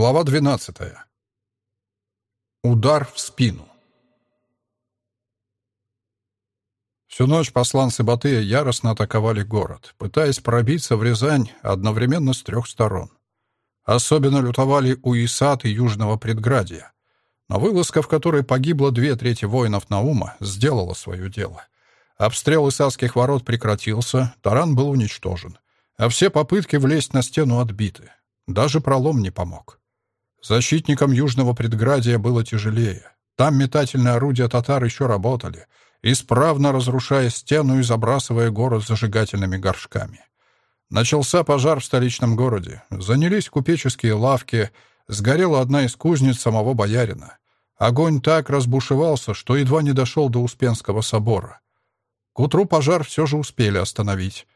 Глава 12. Удар в спину. Всю ночь посланцы Батыя яростно атаковали город, пытаясь пробиться в Рязань одновременно с трех сторон. Особенно лютовали у Исат и Южного предградия. Но вылазка, в которой погибло две трети воинов Наума, сделала свое дело. Обстрел Исатских ворот прекратился, таран был уничтожен, а все попытки влезть на стену отбиты. Даже пролом не помог. Защитникам Южного предградия было тяжелее. Там метательные орудия татар еще работали, исправно разрушая стену и забрасывая город зажигательными горшками. Начался пожар в столичном городе. Занялись купеческие лавки, сгорела одна из кузнец самого боярина. Огонь так разбушевался, что едва не дошел до Успенского собора. К утру пожар все же успели остановить.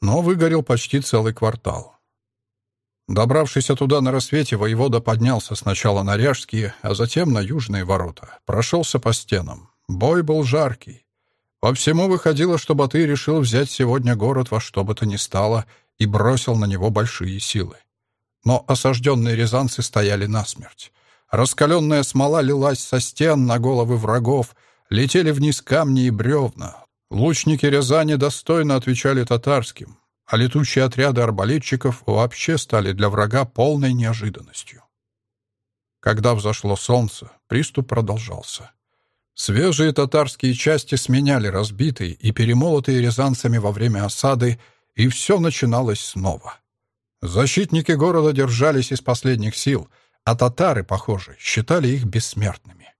Но выгорел почти целый квартал. Добравшись туда на рассвете, воевода поднялся сначала на Ряжские, а затем на южные ворота. Прошелся по стенам. Бой был жаркий. По всему выходило, что Батый решил взять сегодня город во что бы то ни стало и бросил на него большие силы. Но осажденные рязанцы стояли насмерть. Раскаленная смола лилась со стен на головы врагов, летели вниз камни и бревна. Лучники Рязани достойно отвечали татарским, а летучие отряды арбалетчиков вообще стали для врага полной неожиданностью. Когда взошло солнце, приступ продолжался. Свежие татарские части сменяли разбитые и перемолотые рязанцами во время осады, и все начиналось снова. Защитники города держались из последних сил, а татары, похоже, считали их бессмертными.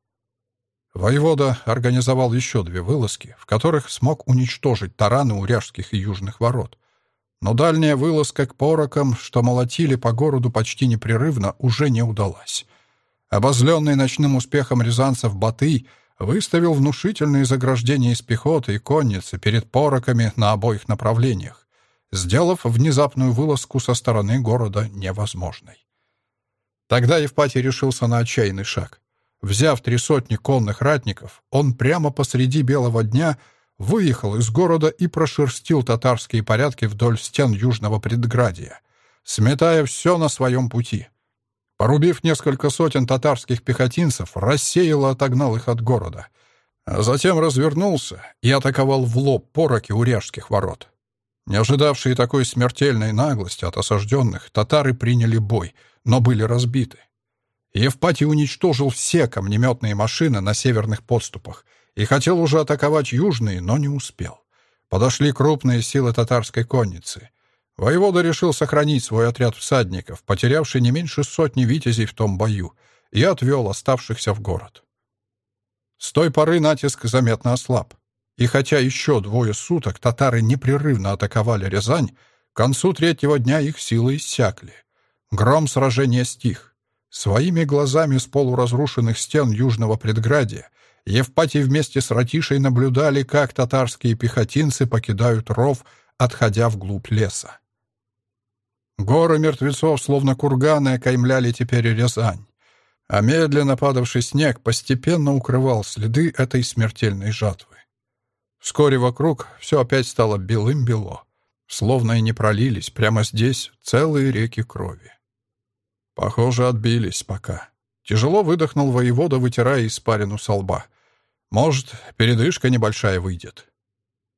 Воевода организовал еще две вылазки, в которых смог уничтожить тараны уряжских и южных ворот, но дальняя вылазка к порокам, что молотили по городу почти непрерывно, уже не удалась. Обозленный ночным успехом рязанцев Батый выставил внушительные заграждения из пехоты и конницы перед пороками на обоих направлениях, сделав внезапную вылазку со стороны города невозможной. Тогда Евпатий решился на отчаянный шаг. Взяв три сотни конных ратников, он прямо посреди белого дня — выехал из города и прошерстил татарские порядки вдоль стен южного предградия, сметая все на своем пути. Порубив несколько сотен татарских пехотинцев, рассеял и отогнал их от города, а затем развернулся и атаковал в лоб пороки уряжских ворот. Не ожидавшие такой смертельной наглости от осажденных, татары приняли бой, но были разбиты. Евпатий уничтожил все камнеметные машины на северных подступах и хотел уже атаковать южные, но не успел. Подошли крупные силы татарской конницы. Воевода решил сохранить свой отряд всадников, потерявший не меньше сотни витязей в том бою, и отвел оставшихся в город. С той поры натиск заметно ослаб. И хотя еще двое суток татары непрерывно атаковали Рязань, к концу третьего дня их силы иссякли. Гром сражения стих. Своими глазами с полуразрушенных стен южного предградия Евпатий вместе с Ратишей наблюдали, как татарские пехотинцы покидают ров, отходя вглубь леса. Горы мертвецов, словно курганы, окаймляли теперь Рязань, а медленно падавший снег постепенно укрывал следы этой смертельной жатвы. Вскоре вокруг все опять стало белым-бело, словно и не пролились прямо здесь целые реки крови. Похоже, отбились пока. Тяжело выдохнул воевода, вытирая испарину со лба. Может, передышка небольшая выйдет.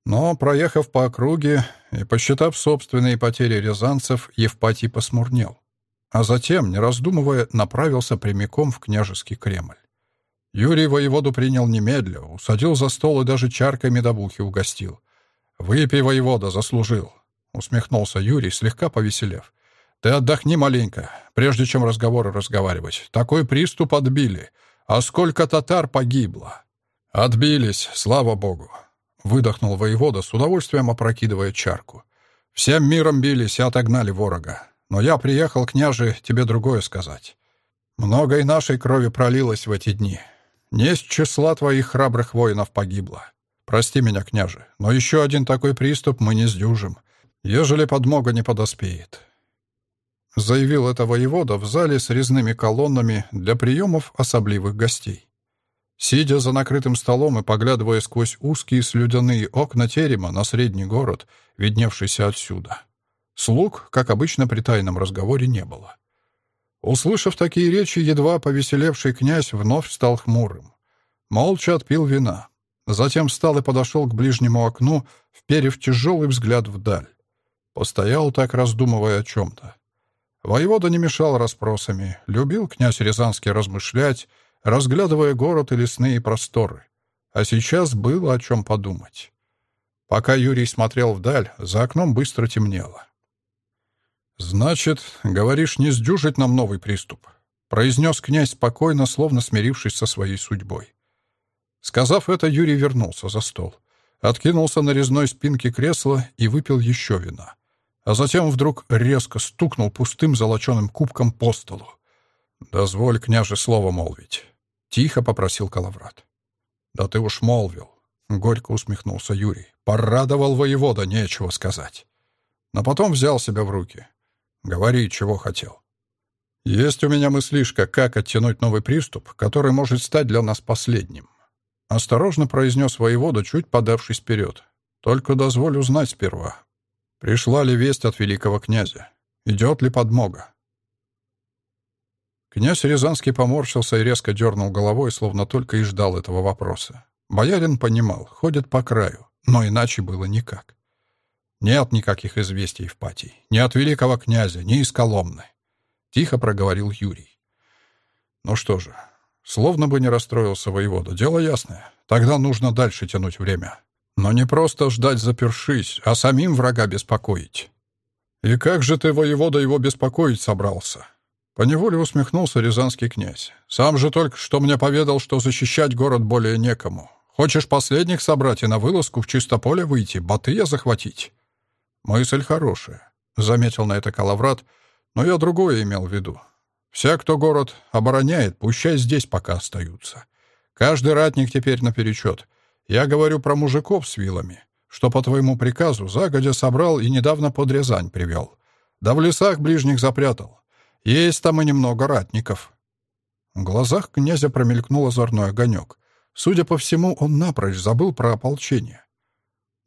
Но, проехав по округе и посчитав собственные потери рязанцев, Евпатий посмурнел. А затем, не раздумывая, направился прямиком в княжеский Кремль. Юрий воеводу принял немедля, усадил за стол и даже чаркой медовухи угостил. «Выпей, воевода, заслужил», — усмехнулся Юрий, слегка повеселев. «Ты отдохни маленько, прежде чем разговоры разговаривать. Такой приступ отбили. А сколько татар погибло!» «Отбились, слава богу!» — выдохнул воевода, с удовольствием опрокидывая чарку. «Всем миром бились и отогнали ворога. Но я приехал, княже, тебе другое сказать. Много и нашей крови пролилось в эти дни. Не с числа твоих храбрых воинов погибло. Прости меня, княже, но еще один такой приступ мы не сдюжим, ежели подмога не подоспеет». Заявил это воевода в зале с резными колоннами для приемов особливых гостей. Сидя за накрытым столом и поглядывая сквозь узкие слюдяные окна терема на средний город, видневшийся отсюда. Слуг, как обычно, при тайном разговоре не было. Услышав такие речи, едва повеселевший князь вновь стал хмурым. Молча отпил вина. Затем встал и подошел к ближнему окну, вперев тяжелый взгляд вдаль. Постоял так, раздумывая о чем-то. Воевода не мешал расспросами, любил князь Рязанский размышлять, разглядывая город и лесные просторы. А сейчас было о чем подумать. Пока Юрий смотрел вдаль, за окном быстро темнело. «Значит, говоришь, не сдюжить нам новый приступ», — произнес князь спокойно, словно смирившись со своей судьбой. Сказав это, Юрий вернулся за стол, откинулся на резной спинке кресла и выпил еще вина. А затем вдруг резко стукнул пустым золоченым кубком по столу. «Дозволь, княже, слово молвить», — тихо попросил Калаврат. «Да ты уж молвил», — горько усмехнулся Юрий. «Порадовал воевода, нечего сказать». Но потом взял себя в руки. «Говори, чего хотел». «Есть у меня мыслишка, как оттянуть новый приступ, который может стать для нас последним». Осторожно произнес воевода, чуть подавшись вперед. «Только дозволь узнать сперва. Пришла ли весть от великого князя? Идет ли подмога?» Князь Рязанский поморщился и резко дернул головой, словно только и ждал этого вопроса. Боярин понимал, ходит по краю, но иначе было никак. Нет никаких известий в Патии, ни от великого князя, ни из Коломны. Тихо проговорил Юрий. Ну что же, словно бы не расстроился воевода, дело ясное. Тогда нужно дальше тянуть время. Но не просто ждать запершись, а самим врага беспокоить. И как же ты, воевода, его беспокоить собрался? Поневоле усмехнулся рязанский князь. «Сам же только что мне поведал, что защищать город более некому. Хочешь последних собрать и на вылазку в чисто поле выйти, Батыя захватить?» «Мысль хорошая», — заметил на это Калаврат, «но я другое имел в виду. Вся, кто город обороняет, пущай здесь пока остаются. Каждый ратник теперь наперечет. Я говорю про мужиков с вилами, что по твоему приказу загодя собрал и недавно под Рязань привел. Да в лесах ближних запрятал. Есть там и немного ратников». В глазах князя промелькнул озорной огонек. Судя по всему, он напрочь забыл про ополчение.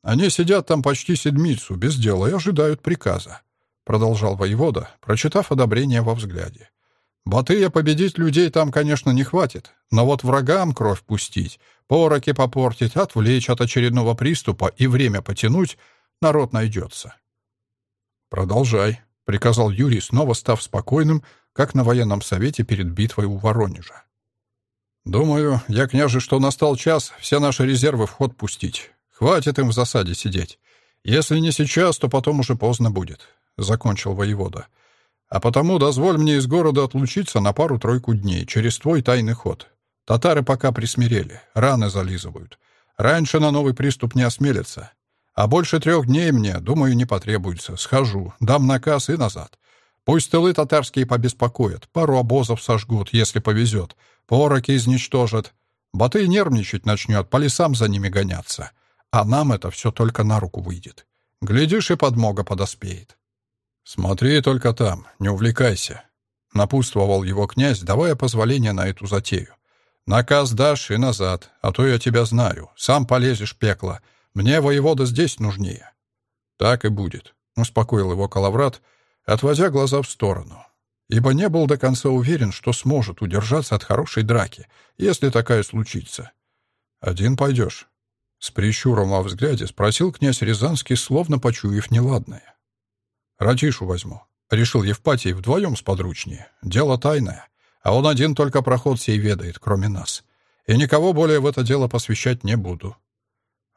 «Они сидят там почти седмицу, без дела, и ожидают приказа», — продолжал воевода, прочитав одобрение во взгляде. «Батыя победить людей там, конечно, не хватит, но вот врагам кровь пустить, пороки попортить, отвлечь от очередного приступа и время потянуть народ найдется». «Продолжай», приказал Юрий, снова став спокойным, как на военном совете перед битвой у Воронежа. «Думаю, я, княже, что настал час все наши резервы в ход пустить. Хватит им в засаде сидеть. Если не сейчас, то потом уже поздно будет», — закончил воевода. «А потому дозволь мне из города отлучиться на пару-тройку дней через твой тайный ход. Татары пока присмирели, раны зализывают. Раньше на новый приступ не осмелятся. А больше трех дней мне, думаю, не потребуется. Схожу, дам наказ и назад. Пусть тылы татарские побеспокоят, пару обозов сожгут, если повезет, пороки изничтожат. Батый нервничать начнет, по лесам за ними гоняться. А нам это все только на руку выйдет. Глядишь, и подмога подоспеет. «Смотри только там, не увлекайся», — напутствовал его князь, давая позволение на эту затею. «Наказ дашь и назад, а то я тебя знаю. Сам полезешь пекло. Мне воевода здесь нужнее». «Так и будет», — успокоил его Калаврат, отводя глаза в сторону, ибо не был до конца уверен, что сможет удержаться от хорошей драки, если такая случится. «Один пойдешь?» С прищуром во взгляде спросил князь Рязанский, словно почуяв неладное. «Ратишу возьму», — решил Евпатий вдвоем с подручнее. «Дело тайное, а он один только проход сей ведает, кроме нас. И никого более в это дело посвящать не буду.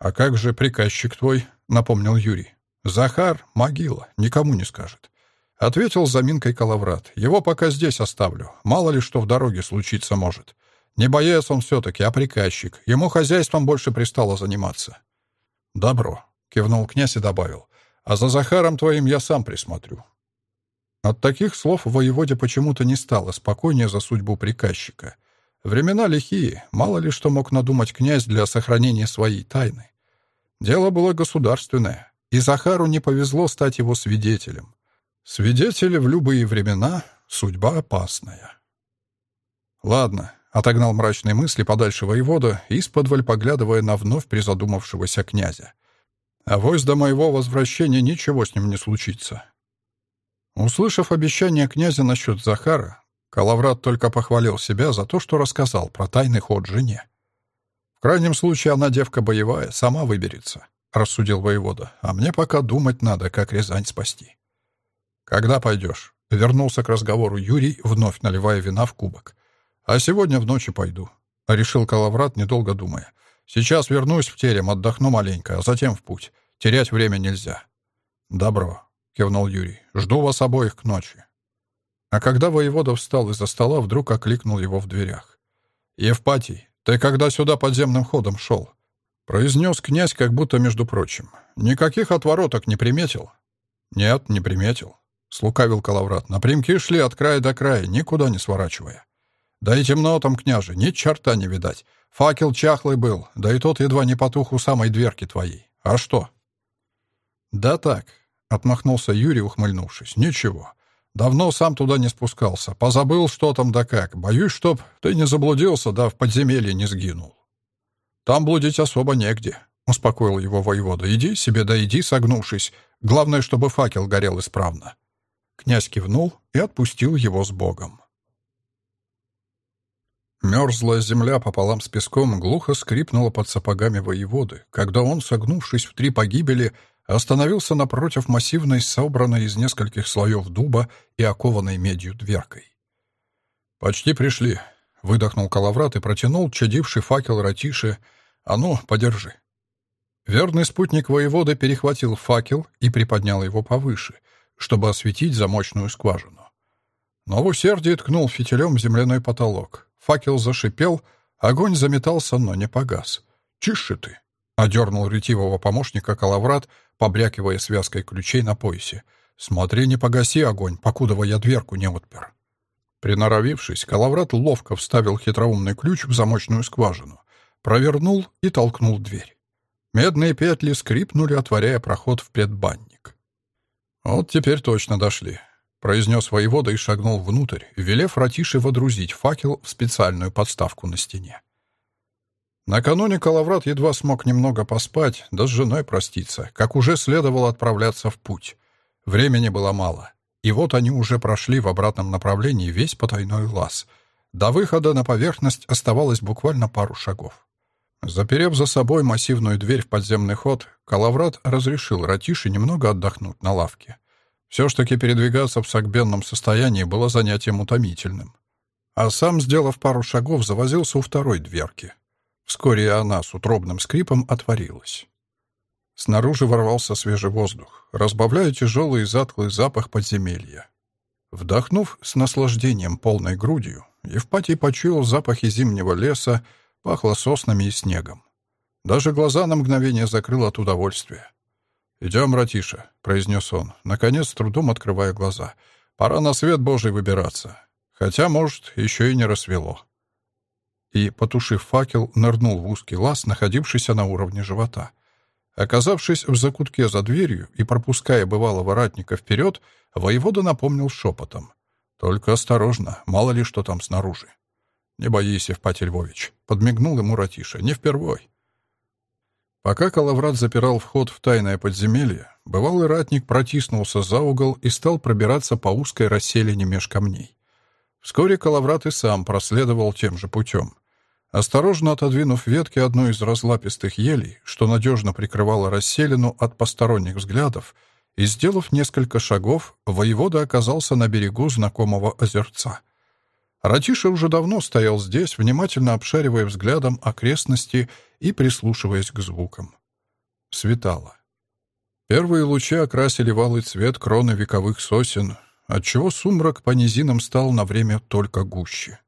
«А как же приказчик твой?» — напомнил Юрий. «Захар — могила, никому не скажет». Ответил заминкой Калаврат. «Его пока здесь оставлю. Мало ли что в дороге случиться может. Не боец он все-таки, а приказчик. Ему хозяйством больше пристало заниматься». «Добро», — кивнул князь и добавил. «А за Захаром твоим я сам присмотрю». От таких слов воеводе почему-то не стало спокойнее за судьбу приказчика. Времена лихие, мало ли что мог надумать князь для сохранения своей тайны. Дело было государственное, и Захару не повезло стать его свидетелем. Свидетели в любые времена — судьба опасная. «Ладно», — отогнал мрачные мысли подальше воевода, исподволь поглядывая на вновь призадумавшегося князя. «А вось до моего возвращения ничего с ним не случится». Услышав обещание князя насчет Захара, Калаврат только похвалил себя за то, что рассказал про тайный ход жене. «В крайнем случае она девка боевая, сама выберется», — рассудил воевода. «А мне пока думать надо, как Рязань спасти». «Когда пойдешь?» — вернулся к разговору Юрий, вновь наливая вина в кубок. «А сегодня в ночи пойду», — решил Калаврат, недолго думая. «Сейчас вернусь в терем, отдохну маленько, а затем в путь. Терять время нельзя». «Добро», — кивнул Юрий. «Жду вас обоих к ночи». А когда воевода встал из-за стола, вдруг окликнул его в дверях. «Евпатий, ты когда сюда подземным ходом шел?» Произнес князь, как будто между прочим. «Никаких отвороток не приметил?» «Нет, не приметил», — слукавил Калаврат. «Напрямки шли от края до края, никуда не сворачивая. Да и темно там, княже, ни черта не видать. Факел чахлый был, да и тот едва не потух у самой дверки твоей. А что?» «Да так», — отмахнулся Юрий, ухмыльнувшись. «Ничего. Давно сам туда не спускался. Позабыл, что там да как. Боюсь, чтоб ты не заблудился, да в подземелье не сгинул. Там блудить особо негде, — успокоил его воевода. Иди себе, да иди, согнувшись. Главное, чтобы факел горел исправно. Князь кивнул и отпустил его с Богом. Мерзлая земля пополам с песком глухо скрипнула под сапогами воеводы, когда он, согнувшись в три погибели, остановился напротив массивной, собранной из нескольких слоев дуба и окованной медью дверкой. «Почти пришли», — выдохнул Калаврат и протянул чадивший факел Ратиши. «А ну, подержи». Верный спутник воеводы перехватил факел и приподнял его повыше, чтобы осветить замочную скважину. Но в усердии ткнул фитилем земляной потолок. Факел зашипел, огонь заметался, но не погас. «Чише ты!» — одернул ретивого помощника Калаврат, побрякивая связкой ключей на поясе. «Смотри, не погаси огонь, покудова я дверку не отпер». Приноровившись, Калаврат ловко вставил хитроумный ключ в замочную скважину, провернул и толкнул дверь. Медные петли скрипнули, отворяя проход в предбанник. «Вот теперь точно дошли», — произнес воевода и шагнул внутрь, велев Ратише водрузить факел в специальную подставку на стене. Накануне Калаврат едва смог немного поспать, да с женой проститься, как уже следовало отправляться в путь. Времени было мало. И вот они уже прошли в обратном направлении весь потайной лаз. До выхода на поверхность оставалось буквально пару шагов. Заперев за собой массивную дверь в подземный ход, Калаврат разрешил Ратише немного отдохнуть на лавке. Все ж таки передвигаться в согбенном состоянии было занятием утомительным. А сам, сделав пару шагов, завозился у второй дверки. Вскоре она с утробным скрипом отворилась. Снаружи ворвался свежий воздух, разбавляя тяжелый и затклый запах подземелья. Вдохнув с наслаждением полной грудью, Евпатий почуял запахи зимнего леса, пахло соснами и снегом. Даже глаза на мгновение закрыл от удовольствия. «Идем, Ратиша», — произнес он, наконец с трудом открывая глаза. «Пора на свет Божий выбираться. Хотя, может, еще и не рассвело» и, потушив факел, нырнул в узкий лаз, находившийся на уровне живота. Оказавшись в закутке за дверью и пропуская бывалого ратника вперед, воевода напомнил шепотом. «Только осторожно, мало ли что там снаружи». «Не боись, Евпатий Львович», — подмигнул ему Ратиша, — «не впервой». Пока Калаврат запирал вход в тайное подземелье, бывалый ратник протиснулся за угол и стал пробираться по узкой расселине меж камней. Вскоре Калаврат и сам проследовал тем же путем. Осторожно отодвинув ветки одной из разлапистых елей, что надежно прикрывало расселину от посторонних взглядов, и, сделав несколько шагов, воевода оказался на берегу знакомого озерца. Ратиша уже давно стоял здесь, внимательно обшаривая взглядом окрестности и прислушиваясь к звукам. Светало. Первые лучи окрасили валый цвет кроны вековых сосен, отчего сумрак по низинам стал на время только гуще.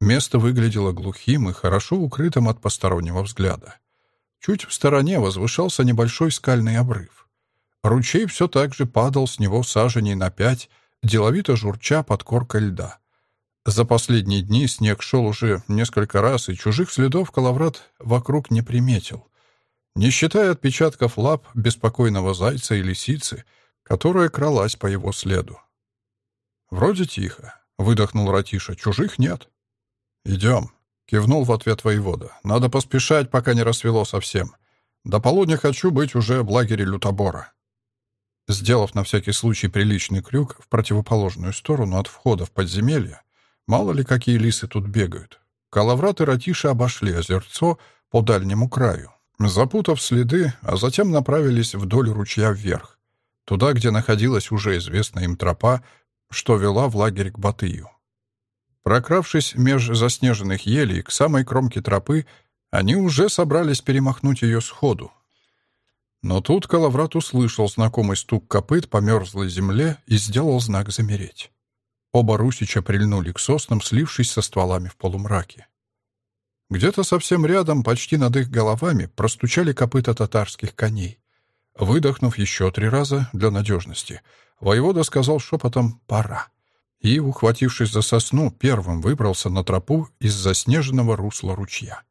Место выглядело глухим и хорошо укрытым от постороннего взгляда. Чуть в стороне возвышался небольшой скальный обрыв. Ручей все так же падал с него саженей на пять, деловито журча под коркой льда. За последние дни снег шел уже несколько раз, и чужих следов Калаврат вокруг не приметил. Не считая отпечатков лап беспокойного зайца и лисицы, которая кралась по его следу. «Вроде тихо», — выдохнул Ратиша. «Чужих нет». «Идем», — кивнул в ответ воевода. «Надо поспешать, пока не рассвело совсем. До полудня хочу быть уже в лагере лютобора». Сделав на всякий случай приличный крюк в противоположную сторону от входа в подземелье, Мало ли, какие лисы тут бегают. Калаврат и Ратиша обошли озерцо по дальнему краю, запутав следы, а затем направились вдоль ручья вверх, туда, где находилась уже известная им тропа, что вела в лагерь к Батыю. Прокравшись меж заснеженных елей к самой кромке тропы, они уже собрались перемахнуть ее сходу. Но тут Калаврат услышал знакомый стук копыт по мерзлой земле и сделал знак замереть. Оба русича прильнули к соснам, слившись со стволами в полумраке. Где-то совсем рядом, почти над их головами, простучали копыта татарских коней. Выдохнув еще три раза для надежности, воевода сказал шепотом «пора» и, ухватившись за сосну, первым выбрался на тропу из заснеженного русла ручья.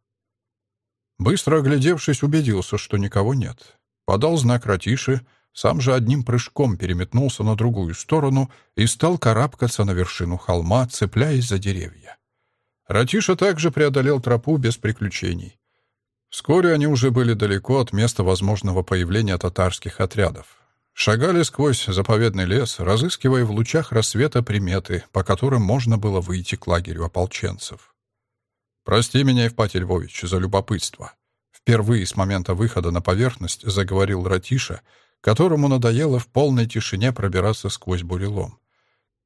Быстро оглядевшись, убедился, что никого нет. Подал знак Ратиши, сам же одним прыжком переметнулся на другую сторону и стал карабкаться на вершину холма, цепляясь за деревья. Ратиша также преодолел тропу без приключений. Вскоре они уже были далеко от места возможного появления татарских отрядов. Шагали сквозь заповедный лес, разыскивая в лучах рассвета приметы, по которым можно было выйти к лагерю ополченцев. «Прости меня, Евпатий Львович, за любопытство». Впервые с момента выхода на поверхность заговорил Ратиша, которому надоело в полной тишине пробираться сквозь бурелом.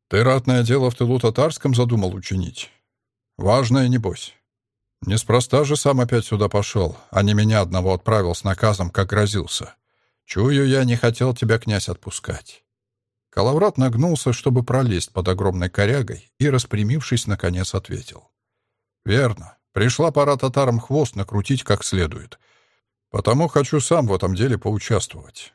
«Ты ратное дело в тылу татарском задумал учинить? Важное, небось. Неспроста же сам опять сюда пошел, а не меня одного отправил с наказом, как грозился. Чую, я не хотел тебя, князь, отпускать. Калаврат нагнулся, чтобы пролезть под огромной корягой, и, распрямившись, наконец ответил. «Верно. Пришла пора татарам хвост накрутить как следует. Потому хочу сам в этом деле поучаствовать».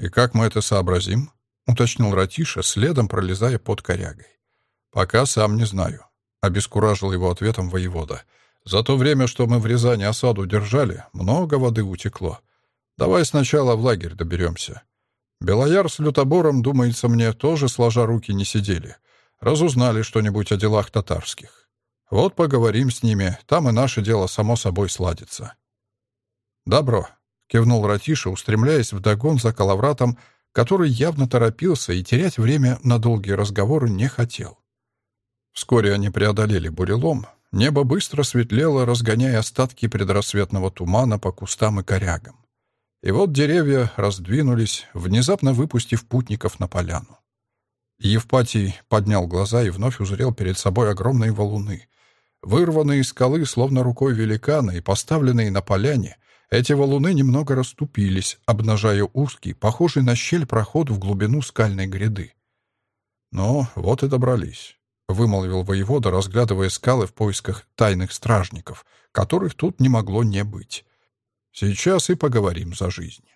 «И как мы это сообразим?» — уточнил Ратиша, следом пролезая под корягой. «Пока сам не знаю», — обескуражил его ответом воевода. «За то время, что мы в Рязани осаду держали, много воды утекло. Давай сначала в лагерь доберемся. Белояр с Лютобором, думается мне, тоже сложа руки не сидели. Разузнали что-нибудь о делах татарских. Вот поговорим с ними, там и наше дело само собой сладится. «Добро», — кивнул Ратиша, устремляясь вдогон за Калавратом, который явно торопился и терять время на долгие разговоры не хотел. Вскоре они преодолели бурелом. Небо быстро светлело, разгоняя остатки предрассветного тумана по кустам и корягам. И вот деревья раздвинулись, внезапно выпустив путников на поляну. Евпатий поднял глаза и вновь узрел перед собой огромные валуны. Вырванные из скалы, словно рукой великана, и поставленные на поляне, эти валуны немного расступились, обнажая узкий, похожий на щель проход в глубину скальной гряды. «Ну, вот и добрались», — вымолвил воевода, разглядывая скалы в поисках тайных стражников, которых тут не могло не быть. Сейчас и поговорим за жизнь.